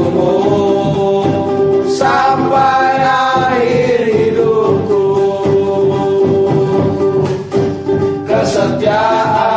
hidupmu sampai akhir hidupku. Kesetiaan